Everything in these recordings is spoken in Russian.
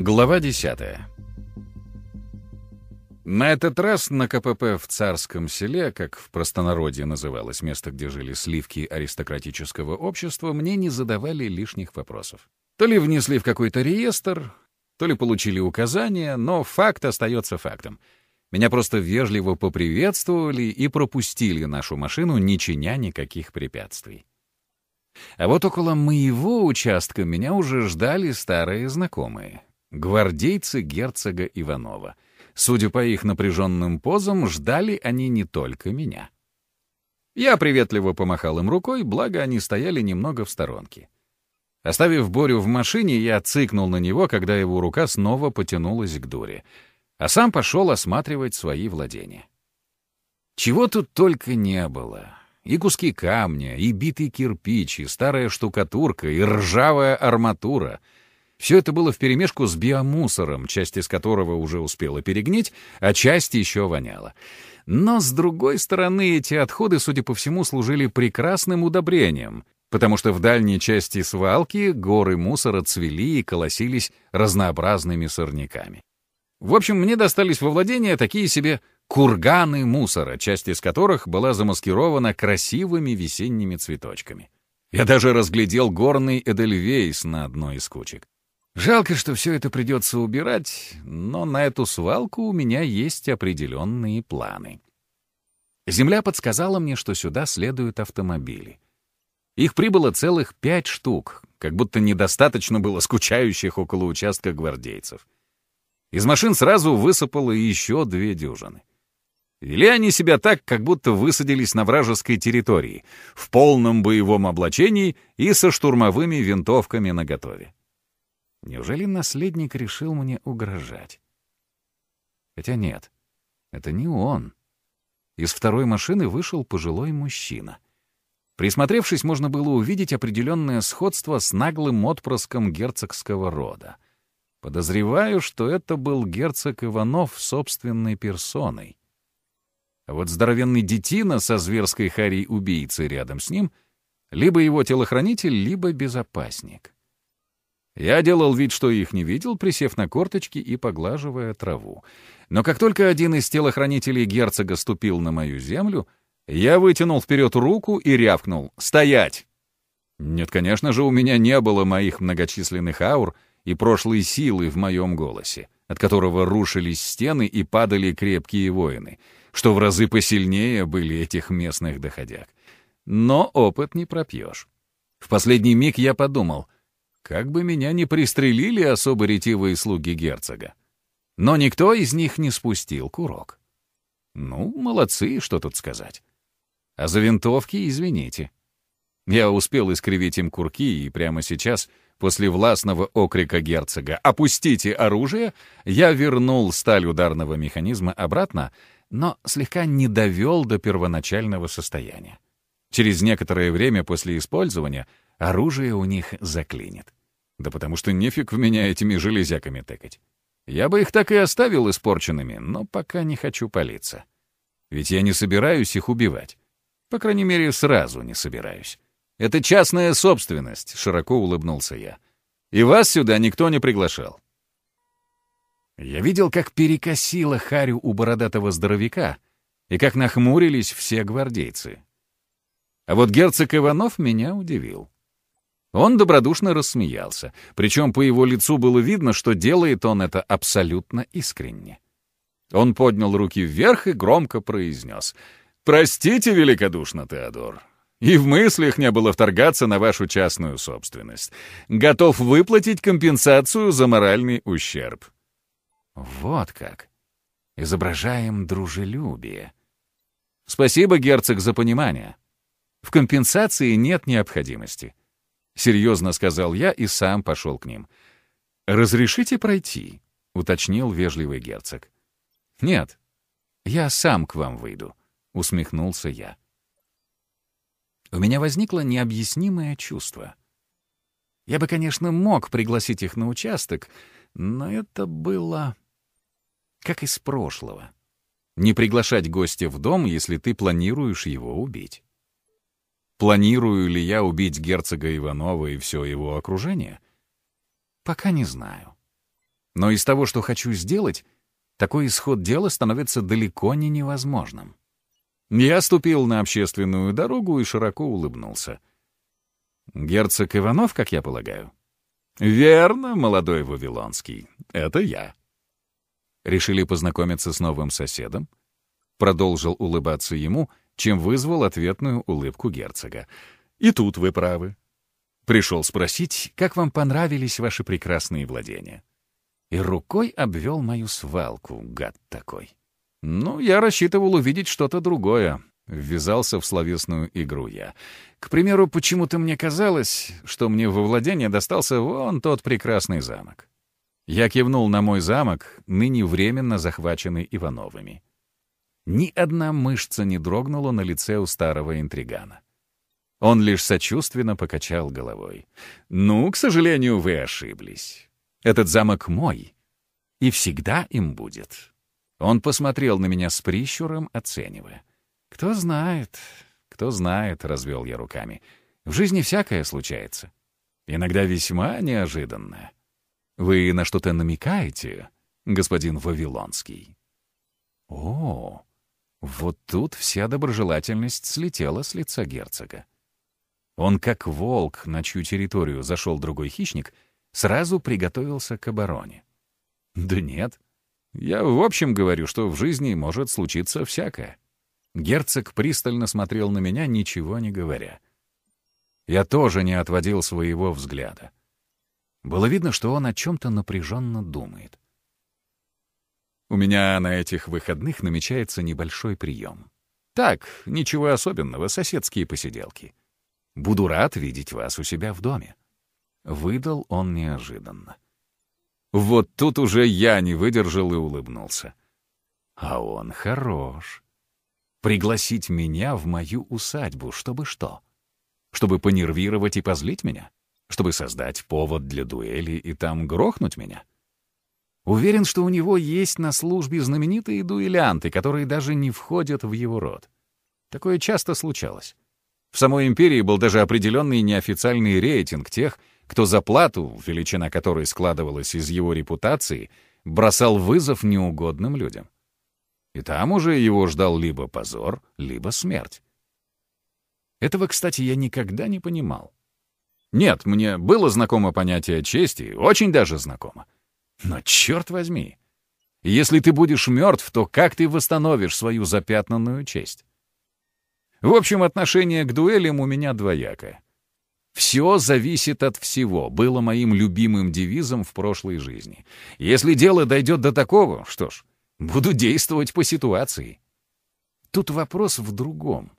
Глава 10. На этот раз на КПП в Царском селе, как в простонародье называлось место, где жили сливки аристократического общества, мне не задавали лишних вопросов. То ли внесли в какой-то реестр, то ли получили указания, но факт остается фактом. Меня просто вежливо поприветствовали и пропустили нашу машину, не чиня никаких препятствий. А вот около моего участка меня уже ждали старые знакомые — Гвардейцы герцога Иванова. Судя по их напряженным позам, ждали они не только меня. Я приветливо помахал им рукой, благо они стояли немного в сторонке. Оставив Борю в машине, я цыкнул на него, когда его рука снова потянулась к дуре, а сам пошел осматривать свои владения. Чего тут только не было. И куски камня, и битый кирпич, и старая штукатурка, и ржавая арматура — все это было вперемешку с биомусором, часть из которого уже успела перегнить, а часть еще воняла. Но, с другой стороны, эти отходы, судя по всему, служили прекрасным удобрением, потому что в дальней части свалки горы мусора цвели и колосились разнообразными сорняками. В общем, мне достались во владение такие себе курганы мусора, часть из которых была замаскирована красивыми весенними цветочками. Я даже разглядел горный эдельвейс на одной из кучек. Жалко, что все это придется убирать, но на эту свалку у меня есть определенные планы. Земля подсказала мне, что сюда следуют автомобили. Их прибыло целых пять штук, как будто недостаточно было скучающих около участка гвардейцев. Из машин сразу высыпало еще две дюжины. Вели они себя так, как будто высадились на вражеской территории, в полном боевом облачении и со штурмовыми винтовками наготове. Неужели наследник решил мне угрожать? Хотя нет, это не он. Из второй машины вышел пожилой мужчина. Присмотревшись, можно было увидеть определенное сходство с наглым отпрыском герцогского рода. Подозреваю, что это был герцог Иванов собственной персоной. А вот здоровенный детина со зверской харей убийцы рядом с ним — либо его телохранитель, либо безопасник. Я делал вид, что их не видел, присев на корточки и поглаживая траву. Но как только один из телохранителей герцога ступил на мою землю, я вытянул вперед руку и рявкнул «Стоять!». Нет, конечно же, у меня не было моих многочисленных аур и прошлой силы в моем голосе, от которого рушились стены и падали крепкие воины, что в разы посильнее были этих местных доходяг. Но опыт не пропьешь. В последний миг я подумал — как бы меня не пристрелили особо ретивые слуги герцога. Но никто из них не спустил курок. Ну, молодцы, что тут сказать. А за винтовки извините. Я успел искривить им курки, и прямо сейчас, после властного окрика герцога «Опустите оружие!», я вернул сталь ударного механизма обратно, но слегка не довел до первоначального состояния. Через некоторое время после использования оружие у них заклинит. Да потому что нефиг в меня этими железяками тыкать. Я бы их так и оставил испорченными, но пока не хочу палиться. Ведь я не собираюсь их убивать. По крайней мере, сразу не собираюсь. Это частная собственность, широко улыбнулся я. И вас сюда никто не приглашал. Я видел, как перекосило харю у бородатого здоровяка и как нахмурились все гвардейцы. А вот герцог Иванов меня удивил. Он добродушно рассмеялся, причем по его лицу было видно, что делает он это абсолютно искренне. Он поднял руки вверх и громко произнес «Простите великодушно, Теодор, и в мыслях не было вторгаться на вашу частную собственность. Готов выплатить компенсацию за моральный ущерб». Вот как. Изображаем дружелюбие. Спасибо, герцог, за понимание. В компенсации нет необходимости. — серьезно сказал я и сам пошел к ним. «Разрешите пройти?» — уточнил вежливый герцог. «Нет, я сам к вам выйду», — усмехнулся я. У меня возникло необъяснимое чувство. Я бы, конечно, мог пригласить их на участок, но это было как из прошлого. Не приглашать гостя в дом, если ты планируешь его убить. Планирую ли я убить герцога Иванова и все его окружение? Пока не знаю. Но из того, что хочу сделать, такой исход дела становится далеко не невозможным. Я ступил на общественную дорогу и широко улыбнулся. «Герцог Иванов, как я полагаю?» «Верно, молодой Вавилонский, это я». Решили познакомиться с новым соседом? Продолжил улыбаться ему, чем вызвал ответную улыбку герцога. «И тут вы правы. Пришел спросить, как вам понравились ваши прекрасные владения». И рукой обвел мою свалку, гад такой. Ну, я рассчитывал увидеть что-то другое. Ввязался в словесную игру я. К примеру, почему-то мне казалось, что мне во владение достался вон тот прекрасный замок. Я кивнул на мой замок, ныне временно захваченный Ивановыми. Ни одна мышца не дрогнула на лице у старого интригана. Он лишь сочувственно покачал головой. «Ну, к сожалению, вы ошиблись. Этот замок мой, и всегда им будет». Он посмотрел на меня с прищуром, оценивая. «Кто знает, кто знает», — развел я руками. «В жизни всякое случается. Иногда весьма неожиданно. Вы на что-то намекаете, господин Вавилонский?» «О, вот тут вся доброжелательность слетела с лица герцога. Он, как волк, на чью территорию зашел другой хищник, сразу приготовился к обороне. «Да нет. Я в общем говорю, что в жизни может случиться всякое». Герцог пристально смотрел на меня, ничего не говоря. Я тоже не отводил своего взгляда. Было видно, что он о чем-то напряженно думает. У меня на этих выходных намечается небольшой прием. Так, ничего особенного, соседские посиделки. Буду рад видеть вас у себя в доме. Выдал он неожиданно. Вот тут уже я не выдержал и улыбнулся. А он хорош. Пригласить меня в мою усадьбу, чтобы что? Чтобы понервировать и позлить меня? Чтобы создать повод для дуэли и там грохнуть меня? Уверен, что у него есть на службе знаменитые дуэлянты, которые даже не входят в его род. Такое часто случалось. В самой империи был даже определенный неофициальный рейтинг тех, кто за плату, величина которой складывалась из его репутации, бросал вызов неугодным людям. И там уже его ждал либо позор, либо смерть. Этого, кстати, я никогда не понимал. Нет, мне было знакомо понятие чести, очень даже знакомо. Но черт возьми, если ты будешь мертв, то как ты восстановишь свою запятнанную честь? В общем, отношение к дуэлям у меня двоякое. «Все зависит от всего» было моим любимым девизом в прошлой жизни. Если дело дойдет до такого, что ж, Буду действовать по ситуации. Тут вопрос в другом.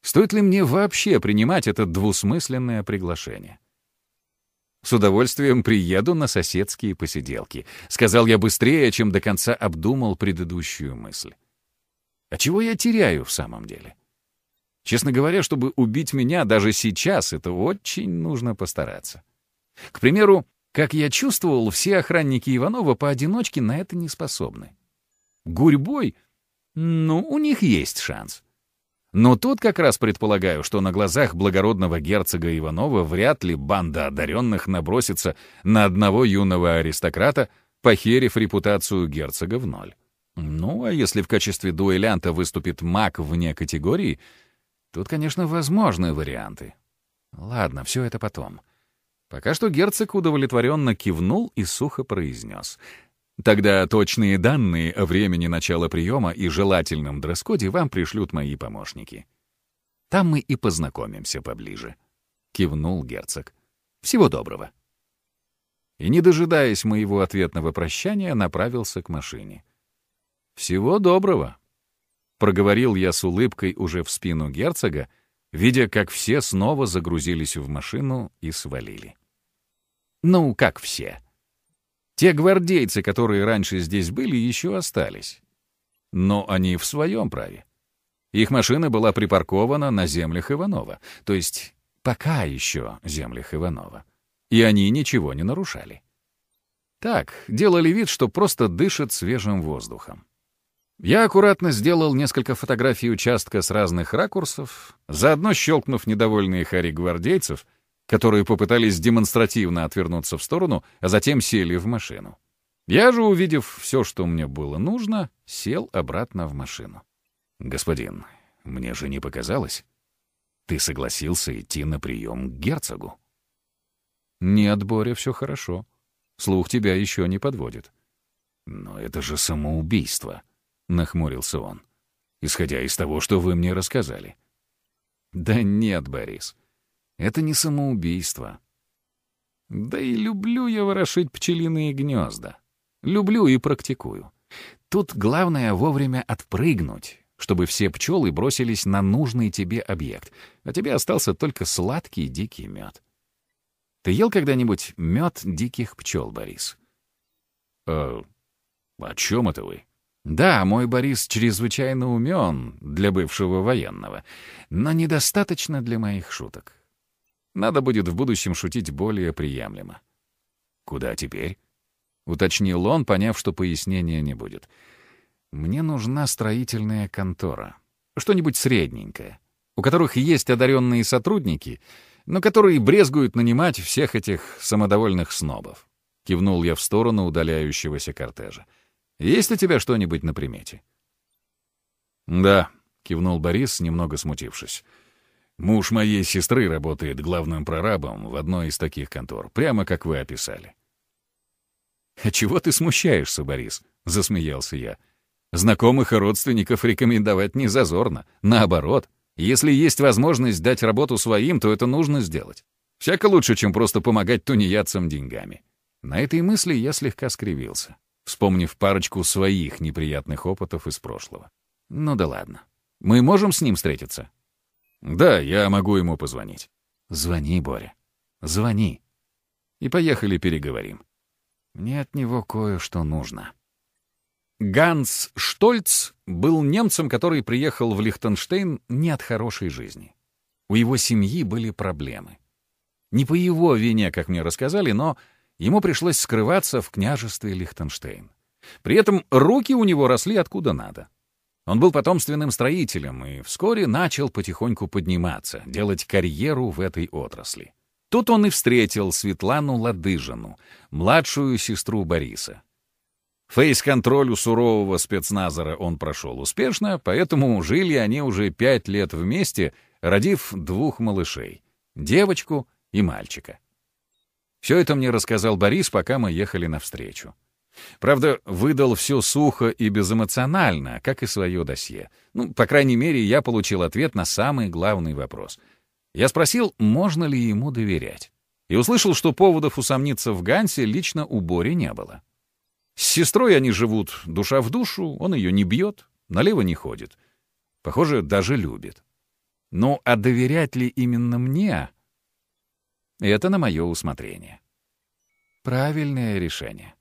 Стоит ли мне вообще принимать это двусмысленное приглашение? С удовольствием приеду на соседские посиделки. Сказал я быстрее, чем до конца обдумал предыдущую мысль. А чего я теряю в самом деле? Честно говоря, чтобы убить меня даже сейчас, это очень нужно постараться. К примеру, как я чувствовал, все охранники Иванова поодиночке на это не способны. Гурьбой? Ну, у них есть шанс. Но тут как раз предполагаю, что на глазах благородного герцога Иванова вряд ли банда одаренных набросится на одного юного аристократа, похерив репутацию герцога в ноль. Ну, а если в качестве дуэлянта выступит маг вне категории, тут, конечно, возможны варианты. Ладно, все это потом. Пока что герцог удовлетворенно кивнул и сухо произнес — Тогда точные данные о времени начала приема и желательном дресс-коде вам пришлют мои помощники. Там мы и познакомимся поближе», — кивнул герцог. «Всего доброго». И, не дожидаясь моего ответного прощания, направился к машине. «Всего доброго», — проговорил я с улыбкой уже в спину герцога, видя, как все снова загрузились в машину и свалили. «Ну, как все?» Те гвардейцы, которые раньше здесь были, еще остались. Но они в своем праве. Их машина была припаркована на землях Иванова, то есть пока еще землях Иванова. И они ничего не нарушали. Так, делали вид, что просто дышат свежим воздухом. Я аккуратно сделал несколько фотографий участка с разных ракурсов, заодно щелкнув недовольные хари гвардейцев, которые попытались демонстративно отвернуться в сторону, а затем сели в машину. Я же, увидев все, что мне было нужно, сел обратно в машину. «Господин, мне же не показалось. Ты согласился идти на прием к герцогу?» «Нет, Боря, все хорошо. Слух тебя еще не подводит». «Но это же самоубийство», — нахмурился он, исходя из того, что вы мне рассказали. «Да нет, Борис, это не самоубийство. Да и люблю я ворошить пчелиные гнезда. Люблю и практикую. Тут главное вовремя отпрыгнуть, чтобы все пчелы бросились на нужный тебе объект, а тебе остался только сладкий дикий мед. Ты ел когда-нибудь мед диких пчел, Борис? «А о чем это вы?» Да, мой Борис чрезвычайно умен для бывшего военного, но недостаточно для моих шуток. Надо будет в будущем шутить более приемлемо. «Куда теперь?» — уточнил он, поняв, что пояснения не будет. «Мне нужна строительная контора. Что-нибудь средненькое, у которых есть одаренные сотрудники, но которые брезгуют нанимать всех этих самодовольных снобов». Кивнул я в сторону удаляющегося кортежа. «Есть у тебя что-нибудь на примете?» «Да», — кивнул Борис, немного смутившись. «Муж моей сестры работает главным прорабом в одной из таких контор, прямо как вы описали. «А чего ты смущаешься, Борис?» — засмеялся я. «Знакомых и родственников рекомендовать не зазорно. Наоборот, если есть возможность дать работу своим, то это нужно сделать. Всяко лучше, чем просто помогать тунеядцам деньгами». На этой мысли я слегка скривился, вспомнив парочку своих неприятных опытов из прошлого. Ну да ладно. Мы можем с ним встретиться? Да, я могу ему позвонить. Звони, Боря. Звони. И поехали переговорим. Мне от него кое-что нужно. Ганс Штольц был немцем, который приехал в Лихтенштейн не от хорошей жизни. У его семьи были проблемы. Не по его вине, как мне рассказали, но ему пришлось скрываться в княжестве Лихтенштейн. При этом руки у него росли откуда надо. Он был потомственным строителем и вскоре начал потихоньку подниматься, делать карьеру в этой отрасли. Тут он и встретил Светлану Ладыжину, младшую сестру Бориса. Фейс-контроль у сурового спецназора он прошел успешно, поэтому жили они уже пять лет вместе, родив двух малышей — девочку и мальчика. Все это мне рассказал Борис, пока мы ехали навстречу. Правда, выдал все сухо и безэмоционально, как и свое досье. Ну, по крайней мере, я получил ответ на самый главный вопрос — я спросил, можно ли ему доверять, и услышал, что поводов усомниться в Гансе лично у Бори не было. С сестрой они живут душа в душу, он ее не бьет, налево не ходит. Похоже, даже любит. Ну, а доверять ли именно мне? Это на мое усмотрение. Правильное решение.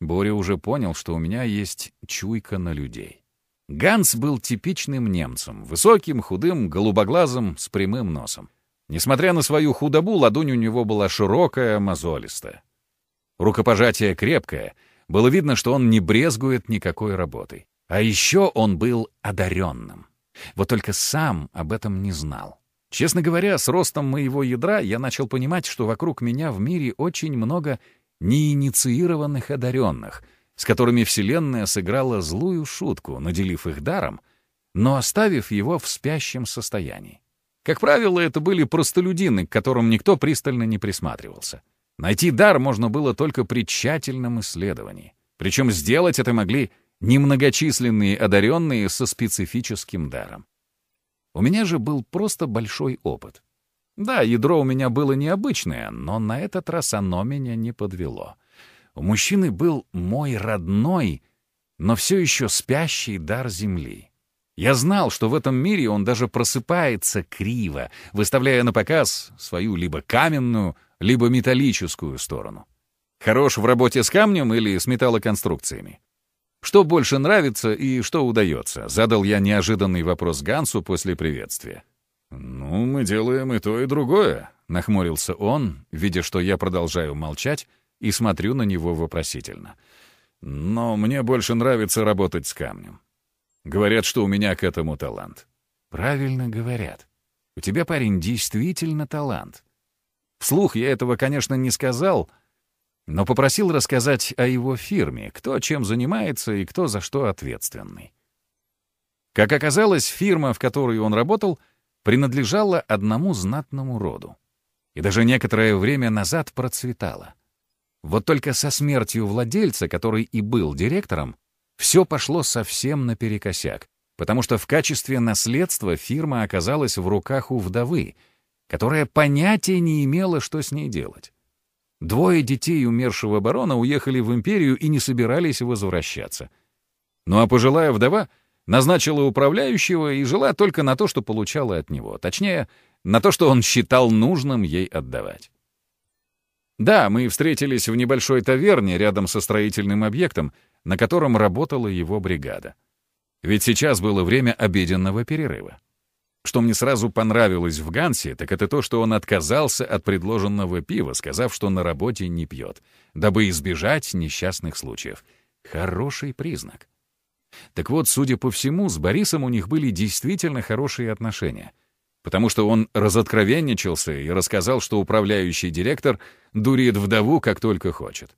Боря уже понял, что у меня есть чуйка на людей. Ганс был типичным немцем, высоким, худым, голубоглазым, с прямым носом. Несмотря на свою худобу, ладонь у него была широкая, мозолистая. Рукопожатие крепкое, было видно, что он не брезгует никакой работой. А еще он был одаренным. Вот только сам об этом не знал. Честно говоря, с ростом моего ядра я начал понимать, что вокруг меня в мире очень много неинициированных одаренных — с которыми Вселенная сыграла злую шутку, наделив их даром, но оставив его в спящем состоянии. Как правило, это были простолюдины, к которым никто пристально не присматривался. Найти дар можно было только при тщательном исследовании. Причем сделать это могли немногочисленные одаренные со специфическим даром. У меня же был просто большой опыт. Да, ядро у меня было необычное, но на этот раз оно меня не подвело — у мужчины был мой родной, но все еще спящий дар земли. Я знал, что в этом мире он даже просыпается криво, выставляя на показ свою либо каменную, либо металлическую сторону. Хорош в работе с камнем или с металлоконструкциями? Что больше нравится и что удается? Задал я неожиданный вопрос Гансу после приветствия. «Ну, мы делаем и то, и другое», — нахмурился он, видя, что я продолжаю молчать, и смотрю на него вопросительно. Но мне больше нравится работать с камнем. Говорят, что у меня к этому талант. Правильно говорят. У тебя, парень, действительно талант. Вслух я этого, конечно, не сказал, но попросил рассказать о его фирме, кто чем занимается и кто за что ответственный. Как оказалось, фирма, в которой он работал, принадлежала одному знатному роду. И даже некоторое время назад процветала. Вот только со смертью владельца, который и был директором, все пошло совсем наперекосяк, потому что в качестве наследства фирма оказалась в руках у вдовы, которая понятия не имела, что с ней делать. Двое детей умершего барона уехали в империю и не собирались возвращаться. Ну а пожилая вдова назначила управляющего и жила только на то, что получала от него, точнее, на то, что он считал нужным ей отдавать. Да, мы встретились в небольшой таверне рядом со строительным объектом, на котором работала его бригада. Ведь сейчас было время обеденного перерыва. Что мне сразу понравилось в Гансе, так это то, что он отказался от предложенного пива, сказав, что на работе не пьет, дабы избежать несчастных случаев. Хороший признак. Так вот, судя по всему, с Борисом у них были действительно хорошие отношения, потому что он разоткровенничался и рассказал, что управляющий директор дурит вдову как только хочет.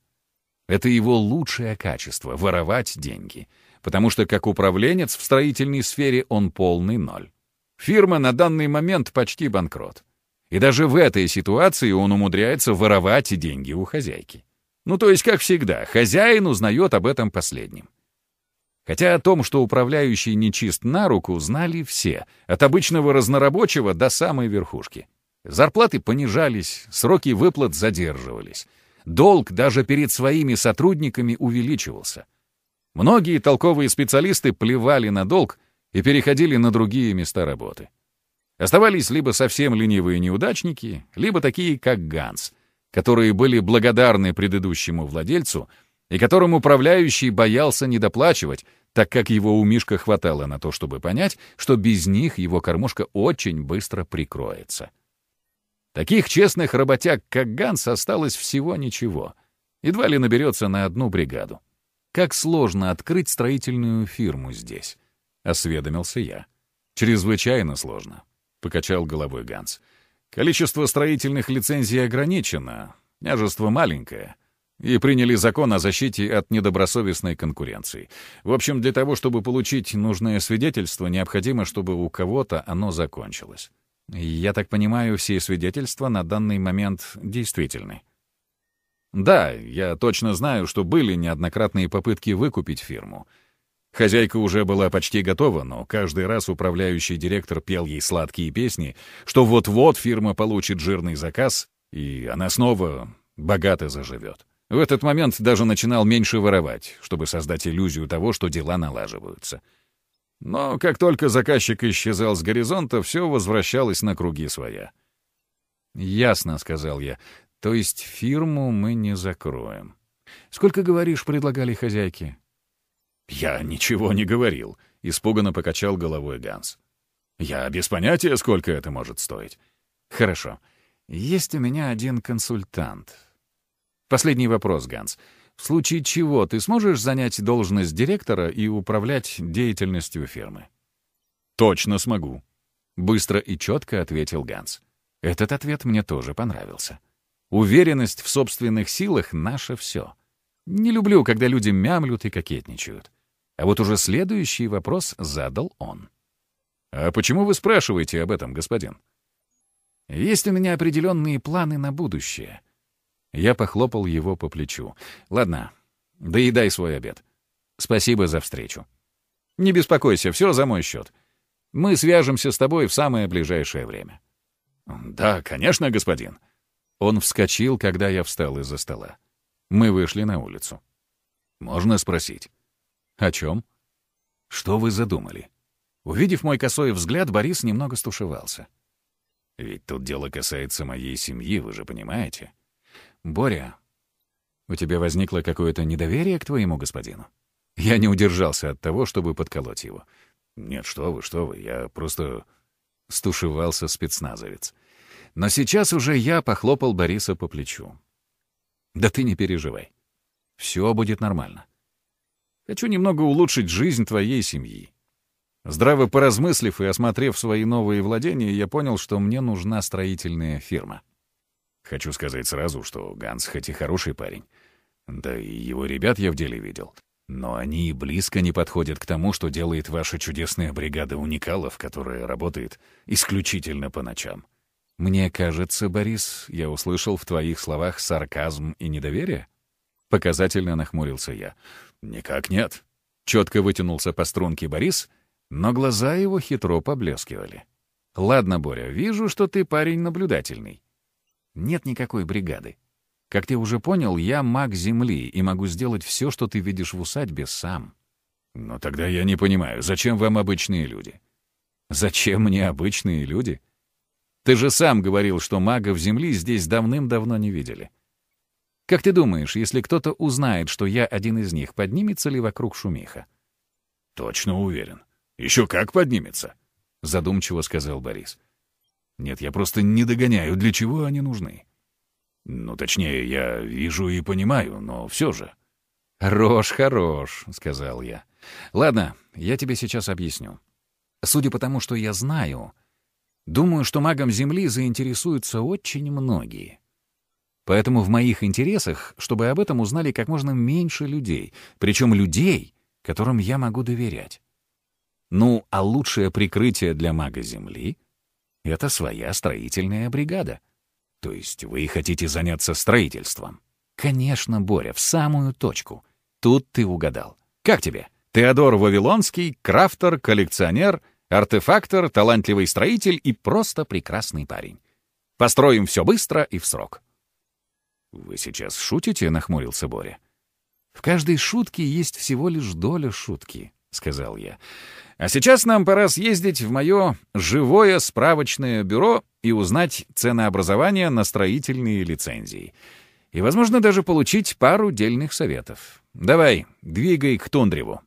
Это его лучшее качество — воровать деньги, потому что как управленец в строительной сфере он полный ноль. Фирма на данный момент почти банкрот. И даже в этой ситуации он умудряется воровать деньги у хозяйки. Ну, то есть, как всегда, хозяин узнает об этом последним. Хотя о том, что управляющий нечист на руку, знали все, от обычного разнорабочего до самой верхушки. Зарплаты понижались, сроки выплат задерживались. Долг даже перед своими сотрудниками увеличивался. Многие толковые специалисты плевали на долг и переходили на другие места работы. Оставались либо совсем ленивые неудачники, либо такие, как Ганс, которые были благодарны предыдущему владельцу и которым управляющий боялся недоплачивать, так как его у Мишка хватало на то, чтобы понять, что без них его кормушка очень быстро прикроется. Таких честных работяг, как Ганс, осталось всего ничего. Едва ли наберется на одну бригаду. Как сложно открыть строительную фирму здесь. — осведомился я. «Чрезвычайно сложно», — покачал головой Ганс. «Количество строительных лицензий ограничено, княжество маленькое, и приняли закон о защите от недобросовестной конкуренции. В общем, для того, чтобы получить нужное свидетельство, необходимо, чтобы у кого-то оно закончилось. Я так понимаю, все свидетельства на данный момент действительны». «Да, я точно знаю, что были неоднократные попытки выкупить фирму». Хозяйка уже была почти готова, но каждый раз управляющий директор пел ей сладкие песни, что вот-вот фирма получит жирный заказ, и она снова богато заживет. В этот момент даже начинал меньше воровать, чтобы создать иллюзию того, что дела налаживаются. Но как только заказчик исчезал с горизонта, все возвращалось на круги своя. «Ясно», — сказал я. «То есть фирму мы не закроем. Сколько, говоришь, предлагали хозяйке?» «Я ничего не говорил», — испуганно покачал головой Ганс. «Я без понятия, сколько это может стоить». «Хорошо. Есть у меня один консультант. Последний вопрос, Ганс. В случае чего ты сможешь занять должность директора и управлять деятельностью фирмы?» «Точно смогу», — быстро и четко ответил Ганс. Этот ответ мне тоже понравился. Уверенность в собственных силах — наше все. Не люблю, когда люди мямлют и кокетничают. А вот уже следующий вопрос задал он. «А почему вы спрашиваете об этом, господин?» «Есть у меня определенные планы на будущее». Я похлопал его по плечу. «Ладно, доедай свой обед. Спасибо за встречу. Не беспокойся, все за мой счет. Мы свяжемся с тобой в самое ближайшее время». «Да, конечно, господин». Он вскочил, когда я встал из-за стола. Мы вышли на улицу. «Можно спросить?» «О чем?» «Что вы задумали?» Увидев мой косой взгляд, Борис немного стушевался. «Ведь тут дело касается моей семьи, вы же понимаете?» «Боря, у тебя возникло какое-то недоверие к твоему господину?» Я не удержался от того, чтобы подколоть его. «Нет, что вы, что вы, я просто...» Стушевался спецназовец. Но сейчас уже я похлопал Бориса по плечу. «Да ты не переживай. Все будет нормально. Хочу немного улучшить жизнь твоей семьи. Здраво поразмыслив и осмотрев свои новые владения, я понял, что мне нужна строительная фирма. Хочу сказать сразу, что Ганс хоть и хороший парень, Да и его ребят я в деле видел. Но они и близко не подходят к тому, что делает ваша чудесная бригада уникалов, которая работает исключительно по ночам. Мне кажется, Борис, я услышал в твоих словах сарказм и недоверие? Показательно нахмурился я. Никак нет. Четко вытянулся по струнке Борис, но глаза его хитро поблескивали. Ладно, Боря, вижу, что ты парень наблюдательный. Нет никакой бригады. Как ты уже понял, я маг Земли и могу сделать все, что ты видишь в усадьбе, сам. Но тогда я не понимаю, зачем вам обычные люди? Зачем мне обычные люди? Ты же сам говорил, что магов Земли здесь давным-давно не видели. Как ты думаешь, если кто-то узнает, что я один из них, поднимется ли вокруг шумиха? Точно уверен. Еще как поднимется, задумчиво сказал Борис. Нет, я просто не догоняю, для чего они нужны. Ну, точнее, я вижу и понимаю, но все же. «Хорош, хорош», — сказал я. «Ладно, я тебе сейчас объясню. Судя по тому, что я знаю, думаю, что магом Земли заинтересуются очень многие. Поэтому в моих интересах, чтобы об этом узнали как можно меньше людей, причем людей, которым я могу доверять. Ну, а лучшее прикрытие для мага Земли — это своя строительная бригада. То есть вы хотите заняться строительством? Конечно, Боря, в самую точку. Тут ты угадал. Как тебе? Теодор Вавилонский, крафтер, коллекционер, артефактор, талантливый строитель и просто прекрасный парень. Построим все быстро и в срок. «Вы сейчас шутите?» — нахмурился Боря. «В каждой шутке есть всего лишь доля шутки», — сказал я. «А сейчас нам пора съездить в мое живое справочное бюро и узнать ценообразование на строительные лицензии. И, возможно, даже получить пару дельных советов. Давай, двигай к Тундреву».